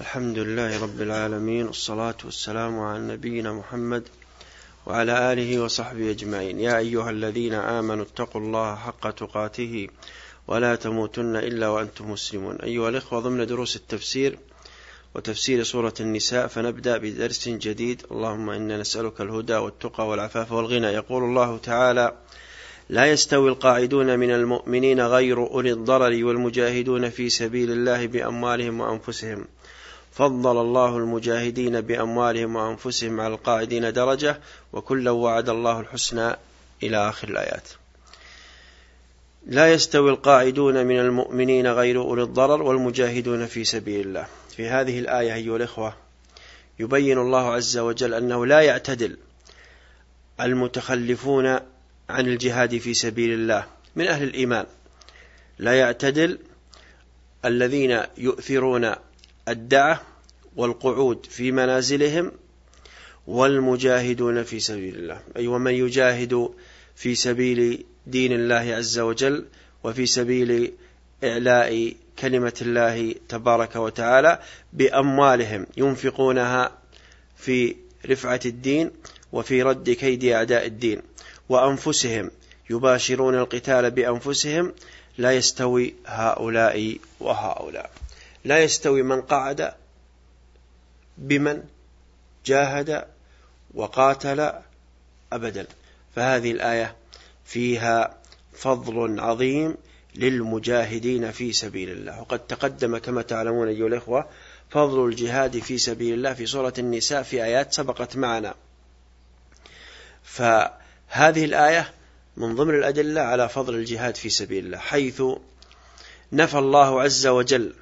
الحمد لله رب العالمين والصلاة والسلام على نبينا محمد وعلى آله وصحبه أجمعين. يا أيها الذين آمنوا اتقوا الله حق تقاته ولا تموتن إلا وأنتم مسلمون. أيها الإخوة ضمن دروس التفسير وتفسير سورة النساء فنبدأ بدرس جديد. اللهم إنا نسألك الهدى والتقى والعفاف والغنى. يقول الله تعالى لا يستوي القاعدون من المؤمنين غير أولي الضرر والمجاهدون في سبيل الله بأموالهم وأنفسهم. فضل الله المجاهدين بأموالهم وأنفسهم على القاعدين درجة وكلا وعد الله الحسنى إلى آخر الآيات. لا يستوي القاعدون من المؤمنين غير أولي الضرر والمجاهدون في سبيل الله. في هذه الآية أيها الإخوة يبين الله عز وجل أنه لا يعتدل المتخلفون عن الجهاد في سبيل الله من أهل الإيمان. لا يعتدل الذين يؤثرون الدعة والقعود في منازلهم والمجاهدون في سبيل الله. أي ومن يجاهد في سبيل دين الله عز وجل وفي سبيل إعلاء كلمة الله تبارك وتعالى بأموالهم ينفقونها في رفعة الدين وفي رد كيد أعداء الدين. وأنفسهم يباشرون القتال بأنفسهم لا يستوي هؤلاء وهؤلاء. لا يستوي من قعد بمن جاهد وقاتل أبدا. فهذه الآية فيها فضل عظيم للمجاهدين في سبيل الله. وقد تقدم كما تعلمون أيها الإخوة فضل الجهاد في سبيل الله في سورة النساء في آيات سبقت معنا. فهذه الآية من ضمن الأدلة على فضل الجهاد في سبيل الله حيث نفى الله عز وجل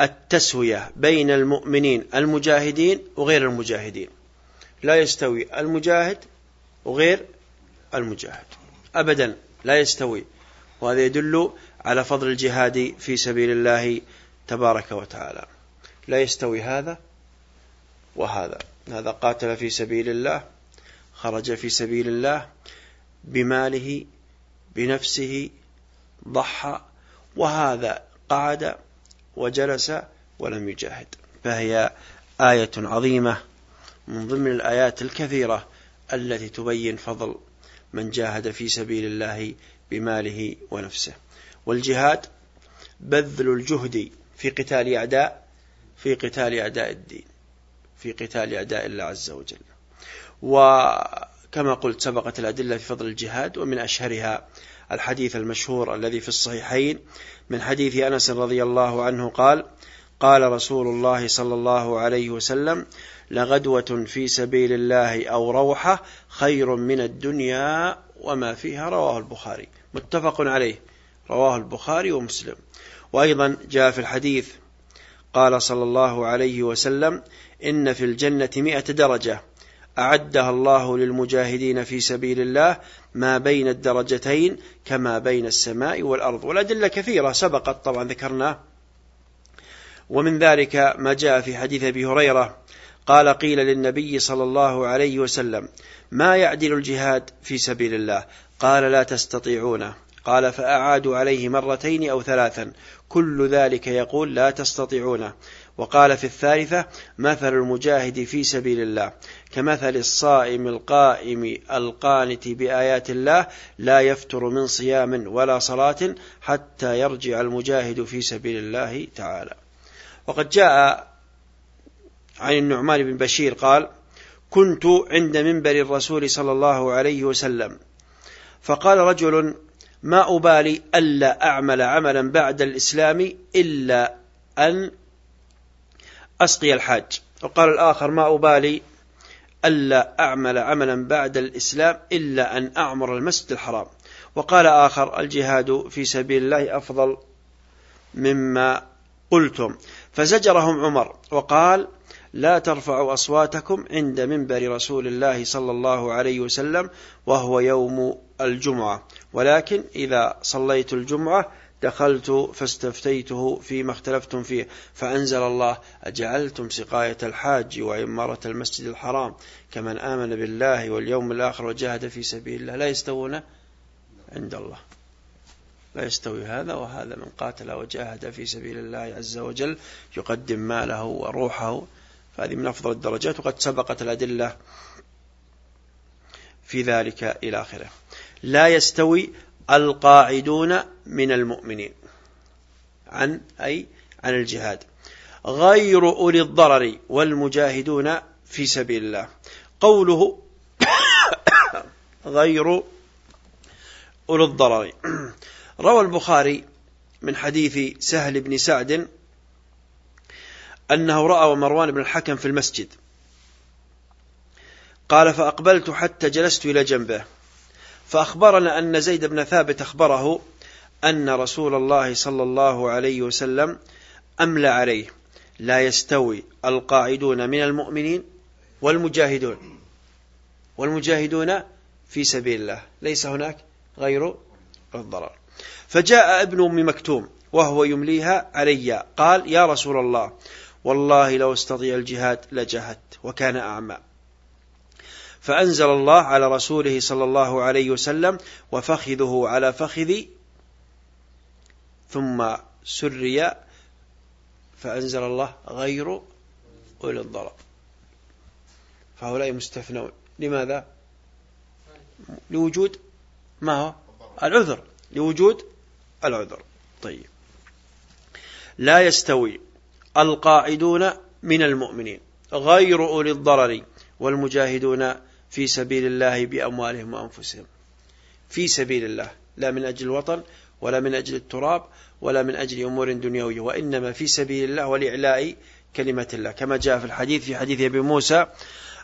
التسوية بين المؤمنين المجاهدين وغير المجاهدين. لا يستوي المجاهد وغير المجاهد. أبدا لا يستوي. وهذا يدل على فضل الجهاد في سبيل الله تبارك وتعالى. لا يستوي هذا وهذا. هذا قاتل في سبيل الله خرج في سبيل الله بماله بنفسه ضحى. وهذا قعد وجلس ولم يجاهد. فهي آية عظيمة من ضمن الآيات الكثيرة التي تبين فضل من جاهد في سبيل الله بماله ونفسه. والجهاد بذل الجهد في قتال أعداء في قتال أعداء الدين في قتال أعداء الله عز وجل. وكما قلت سبقت الأدلة في فضل الجهاد ومن أشهرها الحديث المشهور الذي في الصحيحين من حديث أنس رضي الله عنه قال قال رسول الله صلى الله عليه وسلم لغدوة في سبيل الله أو روحة خير من الدنيا وما فيها رواه البخاري. متفق عليه رواه البخاري ومسلم. وأيضا جاء في الحديث قال صلى الله عليه وسلم إن في الجنة مئة درجة أعدها الله للمجاهدين في سبيل الله ما بين الدرجتين كما بين السماء والأرض. والأدلة كثيرة سبقت طبعا ذكرناه. ومن ذلك ما جاء في حديث أبي هريرة. قال قيل للنبي صلى الله عليه وسلم ما يعدل الجهاد في سبيل الله؟ قال لا تستطيعونه قال فأعادوا عليه مرتين أو ثلاثا. كل ذلك يقول لا تستطيعونه وقال في الثالثة مثل المجاهد في سبيل الله كمثل الصائم القائم القانت بآيات الله لا يفتر من صيام ولا صلاة حتى يرجع المجاهد في سبيل الله تعالى. وقد جاء عن النعمان بن بشير قال كنت عند منبر الرسول صلى الله عليه وسلم. فقال رجل ما أبالي ألا أعمل عملا بعد الإسلام إلا أن أسقي الحاج. وقال الآخر ما أبالي ألا أعمل عملا بعد الإسلام إلا أن أعمر المسجد الحرام. وقال آخر الجهاد في سبيل الله أفضل مما قلتم. فزجرهم عمر وقال لا ترفعوا أصواتكم عند منبر رسول الله صلى الله عليه وسلم وهو يوم الجمعة. ولكن إذا صليت الجمعة دخلت فاستفتيته فيما اختلفتم فيه فأنزل الله أجعلتم سقاية الحاج وعمارة المسجد الحرام كمن آمن بالله واليوم الآخر وجاهد في سبيل الله. لا يستوون عند الله. لا يستوي هذا وهذا من قاتل وجاهد في سبيل الله عز وجل يقدم ماله وروحه. فهذه من أفضل الدرجات وقد سبقت الأدلة في ذلك إلى آخره. لا يستوي القاعدون من المؤمنين. عن أي عن الجهاد. غير أولي الضرر والمجاهدون في سبيل الله. قوله غير أولي الضرر. روى البخاري من حديث سهل بن سعد أنه رأى مروان بن الحكم في المسجد. قال فأقبلت حتى جلست إلى جنبه. فأخبرنا أن زيد بن ثابت أخبره أن رسول الله صلى الله عليه وسلم أملى عليه. لا يستوي القاعدون من المؤمنين والمجاهدون. والمجاهدون في سبيل الله. ليس هناك غير الضرر. فجاء ابن أم مكتوم وهو يمليها علي. قال يا رسول الله والله لو استطيع الجهاد لجاهدت وكان أعمى. فأنزل الله على رسوله صلى الله عليه وسلم وفخذه على فخذي ثم سري فأنزل الله غير أولي الضرر. فهؤلاء مستثنون. لماذا؟ لوجود ما هو؟ العذر. لوجود العذر. طيب. لا يستوي القاعدون من المؤمنين غير أولي الضرر والمجاهدون في سبيل الله بأموالهم وأنفسهم. في سبيل الله لا من أجل الوطن ولا من أجل التراب ولا من أجل أمور دنيوية وإنما في سبيل الله ولإعلاء كلمة الله. كما جاء في الحديث في حديث أبي موسى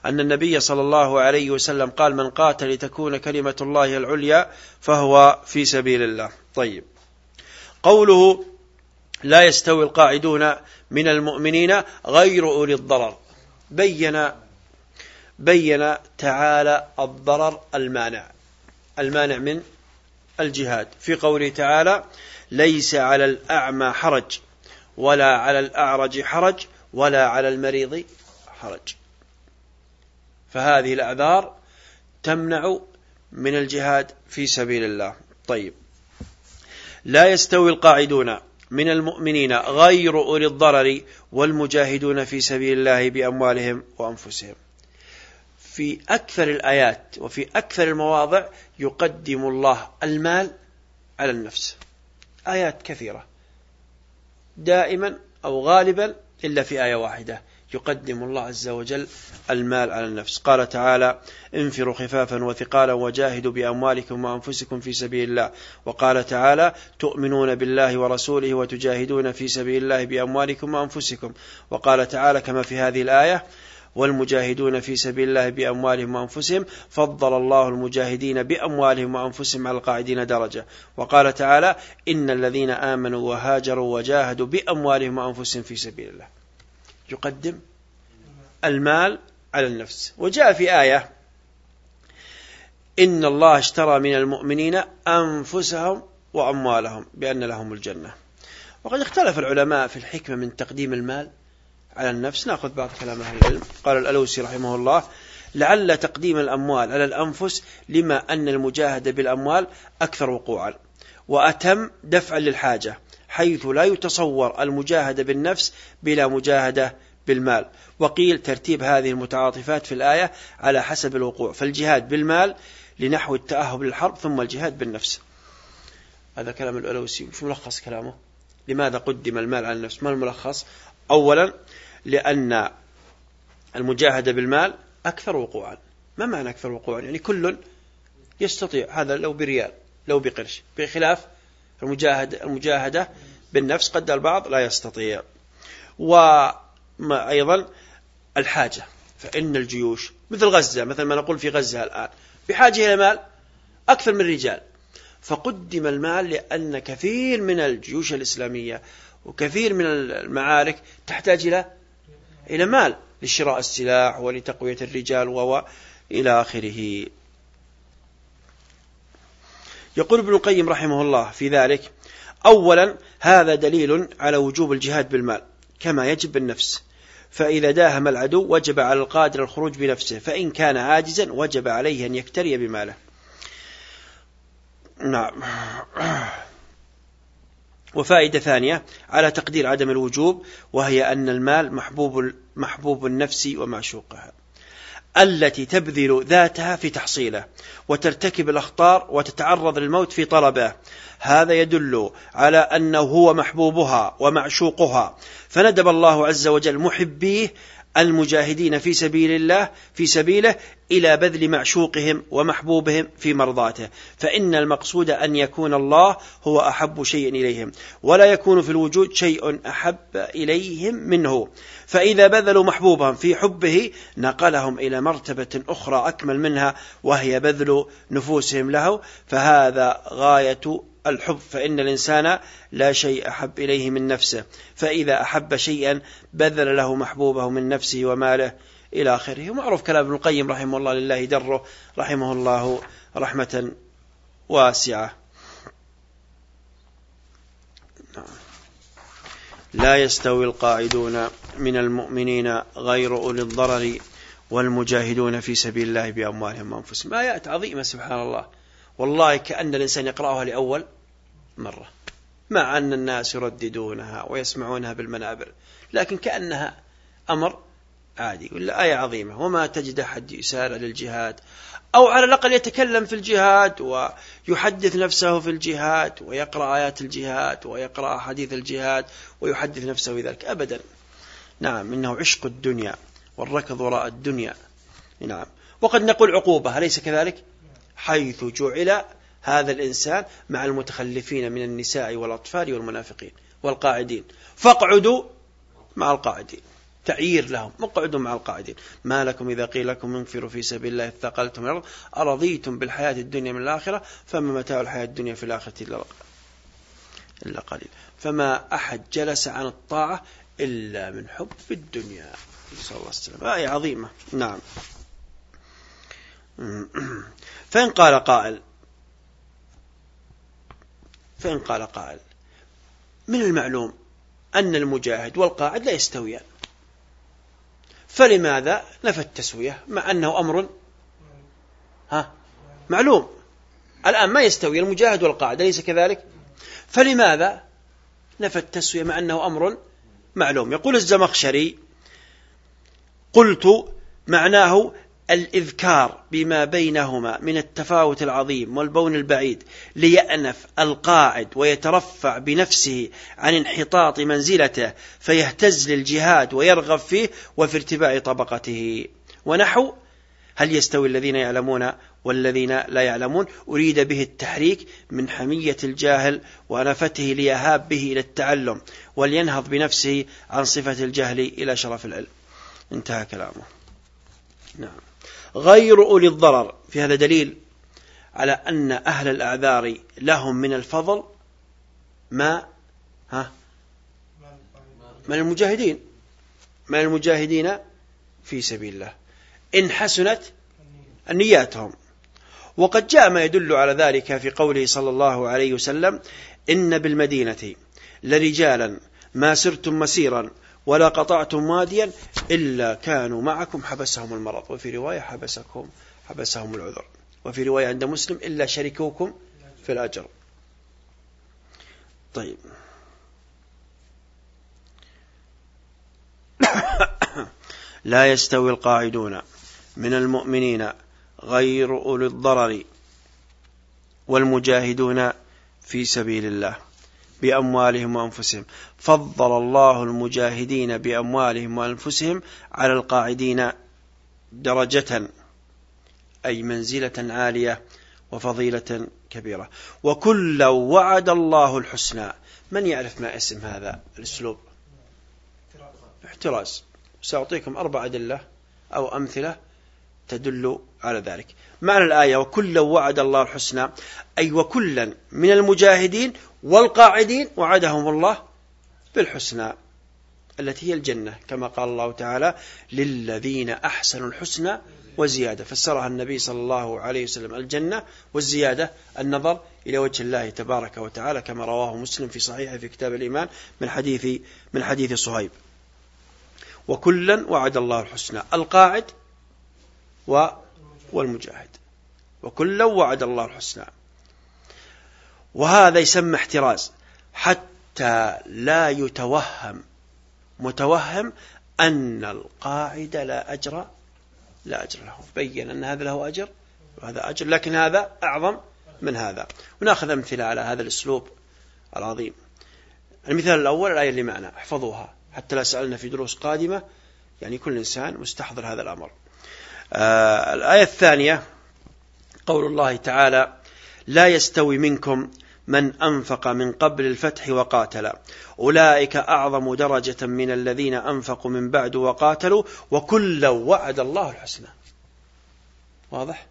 أن النبي صلى الله عليه وسلم قال من قاتل لتكون كلمة الله العليا فهو في سبيل الله طيب. قوله لا يستوي القاعدون من المؤمنين غير أولي الضرر. بين بين تعالى الضرر المانع. المانع من الجهاد. في قوله تعالى ليس على الأعمى حرج ولا على الأعرج حرج ولا على المريض حرج. فهذه الأعذار تمنع من الجهاد في سبيل الله. طيب. لا يستوي القاعدون من المؤمنين غير أولي الضرر والمجاهدون في سبيل الله بأموالهم وأنفسهم. في أكثر الآيات وفي أكثر المواضع يقدم الله المال على النفس. آيات كثيرة. دائما أو غالبا إلا في آية واحدة. يقدم الله عز وجل المال على النفس. قال تعالى انفروا خفافا وثقالا وجاهدوا بأموالكم وأنفسكم في سبيل الله. وقال تعالى تؤمنون بالله ورسوله وتجاهدون في سبيل الله بأموالكم وأنفسكم. وقال تعالى كما في هذه الآية والمجاهدون في سبيل الله بأموالهم وأنفسهم فضل الله المجاهدين بأموالهم وأنفسهم على القاعدين درجة. وقال تعالى إن الذين آمنوا وهاجروا وجاهدوا بأموالهم وأنفسهم في سبيل الله. يقدم المال على النفس. وجاء في آية إن الله اشترى من المؤمنين أنفسهم وأموالهم بأن لهم الجنة. وقد اختلف العلماء في الحكمة من تقديم المال. على النفس نأخذ بعض كلام أهل العلم. قال الألوسي رحمه الله لعل تقديم الأموال على الأنفس لما أن المجاهدة بالأموال أكثر وقوعا وأتم دفعا للحاجة حيث لا يتصور المجاهدة بالنفس بلا مجاهدة بالمال. وقيل ترتيب هذه المتعاطفات في الآية على حسب الوقوع فالجهاد بالمال لنحو التأهب للحرب ثم الجهاد بالنفس. هذا كلام الألوسي. وش ملخص كلامه؟ لماذا قدم المال على النفس؟ ما الملخص؟ أولا لأن المجاهدة بالمال أكثر وقوعا. ما معنى أكثر وقوعا؟ يعني كل يستطيع. هذا لو بريال لو بقرش. بخلاف المجاهدة, المجاهدة بالنفس قد البعض لا يستطيع. وما أيضا الحاجة. فإن الجيوش مثل غزة مثل ما نقول في غزة الآن بحاجة إلى مال أكثر من الرجال فقدم المال لأن كثير من الجيوش الإسلامية وكثير من المعارك تحتاج إلى إلى مال لشراء السلاح ولتقوية الرجال وإلى آخره. يقول ابن القيم رحمه الله في ذلك أولا هذا دليل على وجوب الجهاد بالمال كما يجب بالنفس. فإذا داهم العدو وجب على القادر الخروج بنفسه فإن كان عاجزا وجب عليه أن يكتري بماله. نعم. وفائدة ثانية على تقدير عدم الوجوب وهي أن المال محبوب محبوب النفس ومعشوقها التي تبذل ذاتها في تحصيله وترتكب الأخطار وتتعرض للموت في طلبه. هذا يدل على أنه هو محبوبها ومعشوقها. فندب الله عز وجل محبيه المجاهدين في سبيل الله في سبيله إلى بذل معشوقهم ومحبوبهم في مرضاته. فإن المقصود أن يكون الله هو أحب شيء إليهم ولا يكون في الوجود شيء أحب إليهم منه. فإذا بذلوا محبوبهم في حبه نقلهم إلى مرتبة أخرى أكمل منها وهي بذل نفوسهم له. فهذا غاية الحب فإن الإنسان لا شيء أحب إليه من نفسه فإذا أحب شيئا بذل له محبوبه من نفسه وماله إلى آخره. ومعروف كلام ابن القيم رحمه الله لله دره رحمه الله رحمة واسعة. لا يستوي القاعدون من المؤمنين غير أولي الضرر والمجاهدون في سبيل الله بأموالهم وأنفسهم. آيات عظيمة سبحان الله. والله كأن الإنسان يقرأها لأول مرة مع أن الناس يرددونها ويسمعونها بالمنابر لكن كأنها أمر عادي ولا آية عظيمة. وما تجد أحد يسارع للجهاد أو على الأقل يتكلم في الجهاد ويحدث نفسه في الجهاد ويقرأ آيات الجهاد ويقرأ حديث الجهاد ويحدث نفسه بذلك أبدا. نعم إنه عشق الدنيا والركض وراء الدنيا. نعم. وقد نقول عقوبة أليس كذلك؟ حيث جعل هذا الإنسان مع المتخلفين من النساء والأطفال والمنافقين والقاعدين. فاقعدوا مع القاعدين. تعيير لهم. اقعدوا مع القاعدين. ما لكم إذا قيل لكم انفروا في سبيل الله اثقلتم الأرض. أرضيتم بالحياة الدنيا من الآخرة؟ فما متاع الحياة الدنيا في الآخرة إلا قليل. فما أحد جلس عن الطاعة إلا من حب في الدنيا. صلى الله وسلم. آية عظيمة. نعم. فإن قال قائل فإن قال قائل من المعلوم أن المجاهد والقاعد لا يستويان؟ فلماذا نفى التسوية مع أنه أمر؟ ها معلوم. الآن ما يستوي المجاهد والقاعد أليس كذلك؟ فلماذا نفى التسوية مع أنه أمر معلوم؟ يقول الزمخشري قلت معناه الإذكار بما بينهما من التفاوت العظيم والبون البعيد ليأنف القاعد ويترفع بنفسه عن انحطاط منزلته فيهتز للجهاد ويرغب فيه وفي ارتفاع طبقته. ونحو هل يستوي الذين يعلمون والذين لا يعلمون؟ أريد به التحريك من حمية الجاهل ونفته ليهاب به إلى التعلم ولينهض بنفسه عن صفة الجهل إلى شرف العلم. انتهى كلامه. نعم. غير أولي الضرر. في هذا دليل على أن أهل الأعذار لهم من الفضل ما ها؟ من المجاهدين. من المجاهدين في سبيل الله. إن حسنت نياتهم. وقد جاء ما يدل على ذلك في قوله صلى الله عليه وسلم إن بالمدينة لرجالا ما سرتم مسيرا ولا قطعتم واديا إلا كانوا معكم حبسهم المرض. وفي رواية حبسكم حبسهم العذر. وفي رواية عند مسلم إلا شركوكم في الأجر. طيب. لا يستوي القاعدون من المؤمنين غير أولي الضرر والمجاهدون في سبيل الله. بأموالهم وأنفسهم. فضل الله المجاهدين بأموالهم وأنفسهم على القاعدين درجة أي منزلة عالية وفضيلة كبيرة. وكل وعد الله الحسنى. من يعرف ما اسم هذا الأسلوب؟ احتراز. سأعطيكم أربع أدلة أو أمثلة تدل على ذلك. معنى الآية وكلا وعد الله الحسنى أي وكلا من المجاهدين والقاعدين وعدهم الله بالحسنى التي هي الجنة كما قال الله تعالى للذين أحسنوا الحسنى وزيادة. فسرها النبي صلى الله عليه وسلم الجنة والزيادة النظر إلى وجه الله تبارك وتعالى كما رواه مسلم في صحيحه في كتاب الإيمان من حديث من حديث صهيب. وكلا وعد الله الحسنى القاعد والمجاهد. وكلا وعد الله الحسنى. وهذا يسمى احتراز. حتى لا يتوهم. متوهم أن القاعدة لا أجر لا أجر له. بين أن هذا له أجر وهذا أجر لكن هذا أعظم من هذا. ونأخذ أمثلة على هذا الأسلوب العظيم. المثال الأول الآية اللي معنا احفظوها حتى لا سألنا في دروس قادمة. يعني كل إنسان مستحضر هذا الأمر. آه الآية الثانية قول الله تعالى لا يستوي منكم من أنفق من قبل الفتح وقاتل. أولئك أعظم درجة من الذين أنفقوا من بعد وقاتلوا وكلا وعد الله الحسنى. واضح؟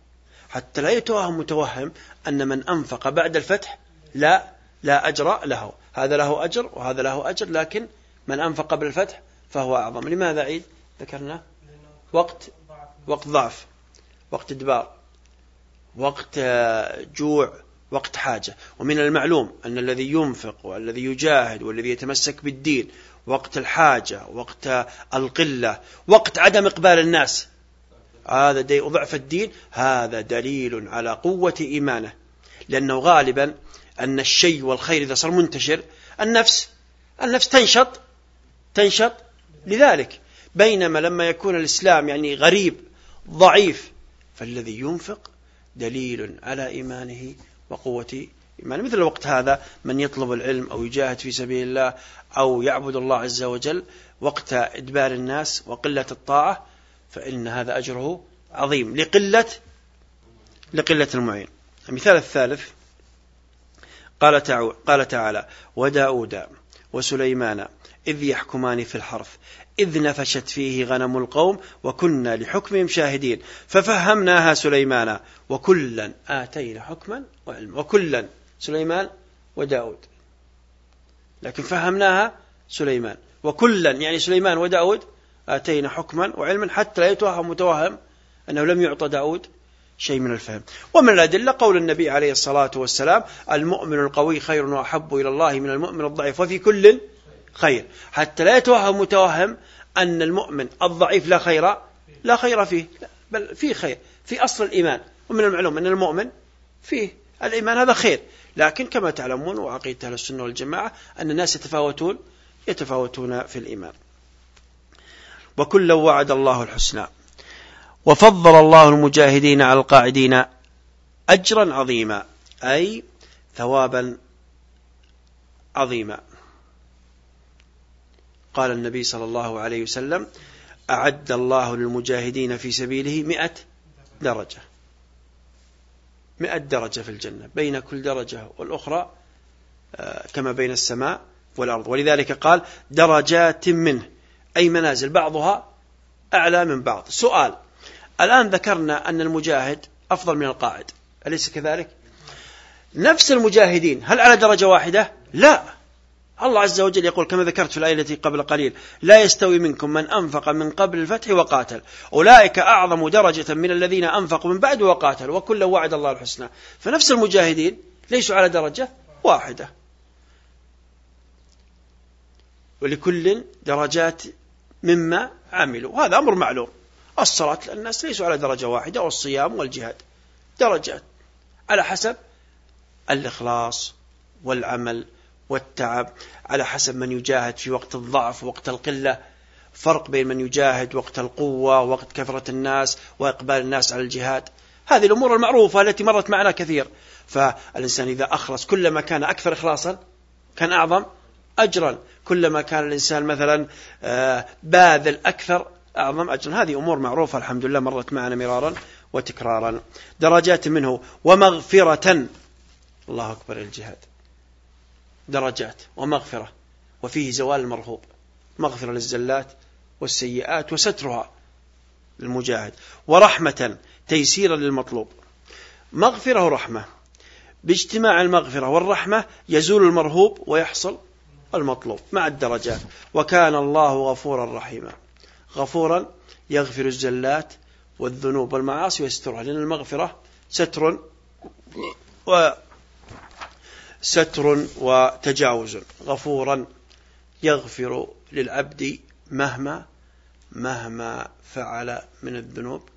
حتى لا يتوهم متوهم أن من أنفق بعد الفتح لا لا أجر له. هذا له أجر وهذا له أجر لكن من أنفق قبل الفتح فهو أعظم. لماذا عيد؟ ذكرنا. وقت وقت ضعف وقت إدبار وقت جوع وقت حاجة. ومن المعلوم أن الذي ينفق والذي يجاهد والذي يتمسك بالدين وقت الحاجة وقت القلة وقت عدم إقبال الناس هذا دي ضعف الدين هذا دليل على قوة إيمانه. لأنه غالبا أن الشيء والخير إذا صار منتشر النفس النفس تنشط تنشط لذلك. بينما لما يكون الإسلام يعني غريب ضعيف فالذي ينفق دليل على إيمانه وقوة إيمانه مثل الوقت هذا من يطلب العلم أو يجاهد في سبيل الله أو يعبد الله عز وجل وقت إدبار الناس وقلة الطاعة فإن هذا أجره عظيم لقلة لقلة المعين. المثال الثالث قال قال تعالى وداود وسليمان إذ يحكمان في الحرث إذ نفشت فيه غنم القوم وكنا لحكمهم شاهدين. ففهمناها سليمان وكلا آتينا حكما وعلما. وكلا سليمان وداود. لكن فهمناها سليمان وكلا. يعني سليمان وداود آتينا حكما وعلما. حتى لا يتوهم متوهم أنه لم يعطى داود شيء من الفهم. ومن الأدلة قول النبي عليه الصلاة والسلام المؤمن القوي خير وأحب إلى الله من المؤمن الضعيف. وفي كل خير. حتى لا يتوهم متوهم أن المؤمن الضعيف لا خير لا خير فيه. بل فيه خير في أصل الإيمان. ومن المعلوم أن المؤمن فيه الإيمان هذا خير. لكن كما تعلمون وعقيدة أهل السنة والجماعة أن الناس يتفاوتون يتفاوتون في الإيمان. وكلا وعد الله الحسنى. وفضل الله المجاهدين على القاعدين أجرا عظيما أي ثوابا عظيما. قال النبي صلى الله عليه وسلم أعد الله للمجاهدين في سبيله مئة درجة. مئة درجة في الجنة بين كل درجة والأخرى آه، كما بين السماء والأرض. ولذلك قال درجات منه أي منازل بعضها أعلى من بعض. سؤال الآن ذكرنا أن المجاهد أفضل من القاعد أليس كذلك؟ نفس المجاهدين هل على درجة واحدة؟ لا. الله عز وجل يقول كما ذكرت في الآية التي قبل قليل لا يستوي منكم من أنفق من قبل الفتح وقاتل. أولئك أعظم درجة من الذين أنفقوا من بعد وقاتل وكل وعد الله الحسنى. فنفس المجاهدين ليسوا على درجة واحدة. ولكل درجات مما عملوا. هذا أمر معلوم. الصلاة الناس ليسوا على درجة واحدة والصيام والجهاد. درجات. على حسب الإخلاص والعمل والتعب على حسب من يجاهد في وقت الضعف ووقت القلة. فرق بين من يجاهد وقت القوة وقت كثرة الناس وإقبال الناس على الجهاد. هذه الأمور المعروفة التي مرت معنا كثير. فالإنسان إذا أخلص كلما كان أكثر إخلاصا كان أعظم أجرا. كلما كان الإنسان مثلا آه، باذل أكثر أعظم أجرا. هذه أمور معروفة الحمد لله مرت معنا مرارا وتكرارا. درجات منه. ومغفرة. الله أكبر الجهاد. درجات ومغفرة وفيه زوال المرهوب مغفرة للزلات والسيئات وسترها للمجاهد. ورحمة تيسيرا للمطلوب. مغفرة ورحمة. باجتماع المغفرة والرحمة يزول المرهوب ويحصل المطلوب مع الدرجات. وكان الله غفورا رحيما. غفورا يغفر الزلات والذنوب والمعاصي ويسترها لأن المغفرة ستر و ستر وتجاوز. غفورا يغفر للعبد مهما مهما فعل من الذنوب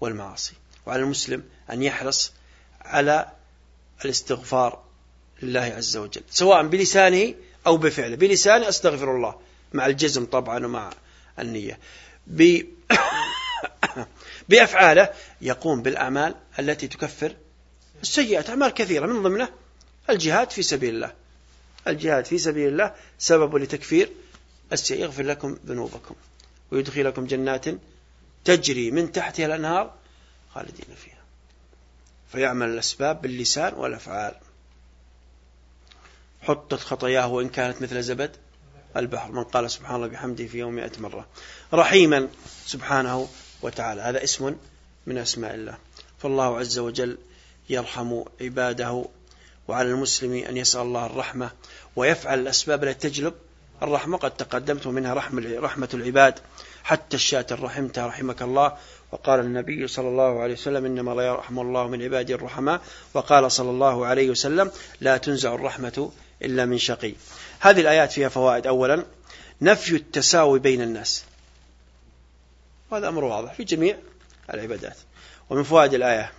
والمعاصي. وعلى المسلم أن يحرص على الاستغفار لله عز وجل سواء بلسانه أو بفعله. بلسانه أستغفر الله مع الجزم طبعا ومع النية. ب... بأفعاله يقوم بالأعمال التي تكفر السيئات أعمال كثيرة من ضمنه الجهاد في سبيل الله. الجهاد في سبيل الله سبب لتكفير السيئ يغفر لكم ذنوبكم ويدخلكم جنات تجري من تحتها الأنهار خالدين فيها. فيعمل الأسباب باللسان والأفعال. حطت خطاياه وإن كانت مثل زبد البحر. من قال سبحان الله بحمده في يوم مئة مرة. رحيما سبحانه وتعالى. هذا اسم من أسماء الله. فالله عز وجل يرحم عباده وعلى المسلم أن يسأل الله الرحمة ويفعل الأسباب التي تجلب الرحمة. قد تقدمت منها رحمة العباد. حتى الشاة الرحمة رحمك الله. وقال النبي صلى الله عليه وسلم إنما لا يرحم الله من عباده الرحماء. وقال صلى الله عليه وسلم لا تنزع الرحمة إلا من شقي. هذه الآيات فيها فوائد. أولا نفي التساوي بين الناس. وهذا أمر واضح في جميع العبادات. ومن فوائد الآية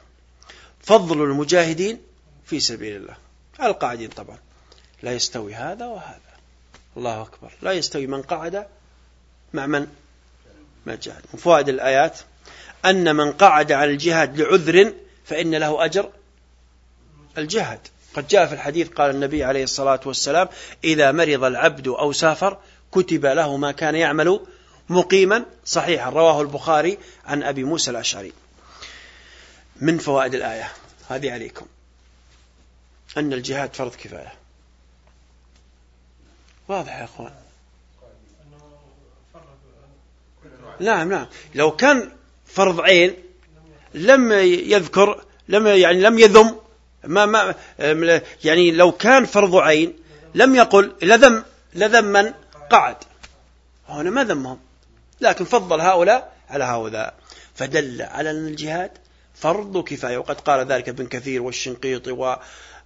فضل المجاهدين في سبيل الله. القاعدين طبعا. لا يستوي هذا وهذا. الله أكبر. لا يستوي من قعد مع من؟ ما جاهد من فوائد الآيات. أن من قعد على الجهاد لعذر فإن له أجر الجهاد. قد جاء في الحديث قال النبي عليه الصلاة والسلام إذا مرض العبد أو سافر كتب له ما كان يعمل مقيما. صحيحا. رواه البخاري عن أبي موسى الأشعري. من فوائد الآية؟ هذه عليكم. أن الجهاد فرض كفاية. واضح يا أخوان. نعم نعم. لو كان فرض عين لم يذكر لم يعني لم يذم ما ما يعني لو كان فرض عين لم يقل لذم لذم من؟ قعد. هنا ما ذمهم. لكن فضل هؤلاء على هؤلاء. فدل على أن الجهاد فرض كفاية وقد قال ذلك ابن كثير والشنقيطي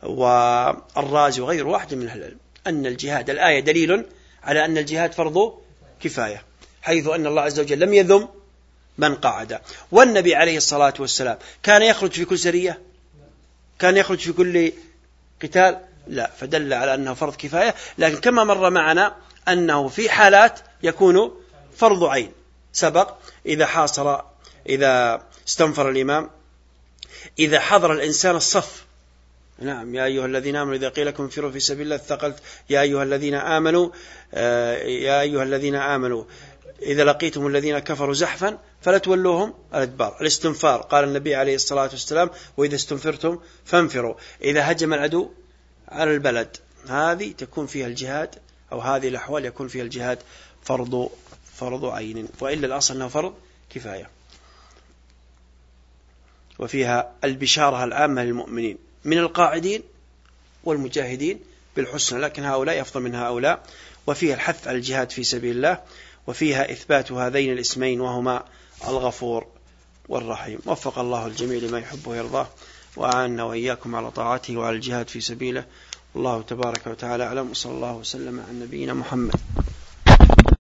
والرازي وغير واحد من أهل العلم. أن الجهاد الآية دليل على أن الجهاد فرض كفاية حيث أن الله عز وجل لم يذم من قعد. والنبي عليه الصلاة والسلام كان يخرج في كل سرية؟ كان يخرج في كل قتال؟ لا فدل على أنه فرض كفاية. لكن كما مر معنا أنه في حالات يكون فرض عين. سبق إذا حاصر إذا استنفر الإمام إذا حضر الإنسان الصف. نعم يا أيها الذين آمنوا إذا قيل لكم انفروا في سبيل الله ثقلت يا أيها الذين آمنوا آه، يا أيها الذين آمنوا إذا لقيتم الذين كفروا زحفا فلا تولوهم الأدبار الاستنفار. قال النبي عليه الصلاة والسلام وإذا استنفرتم فانفروا. إذا هجم العدو على البلد هذه تكون فيها الجهاد أو هذه الأحوال يكون فيها الجهاد فرض فرض عين. وإلا الأصل أنه فرض كفاية. وفيها البشارة العامة للمؤمنين من القاعدين والمجاهدين بالحسنى لكن هؤلاء أفضل من هؤلاء. وفيها الحث على الجهاد في سبيل الله وفيها إثبات هذين الاسمين وهما الغفور والرحيم. وفق الله الجميع لما يحب ويرضاه وأعنا وإياكم على طاعته وعلى الجهاد في سبيله. الله تبارك وتعالى أعلم وصلى الله وسلم على نبينا محمد.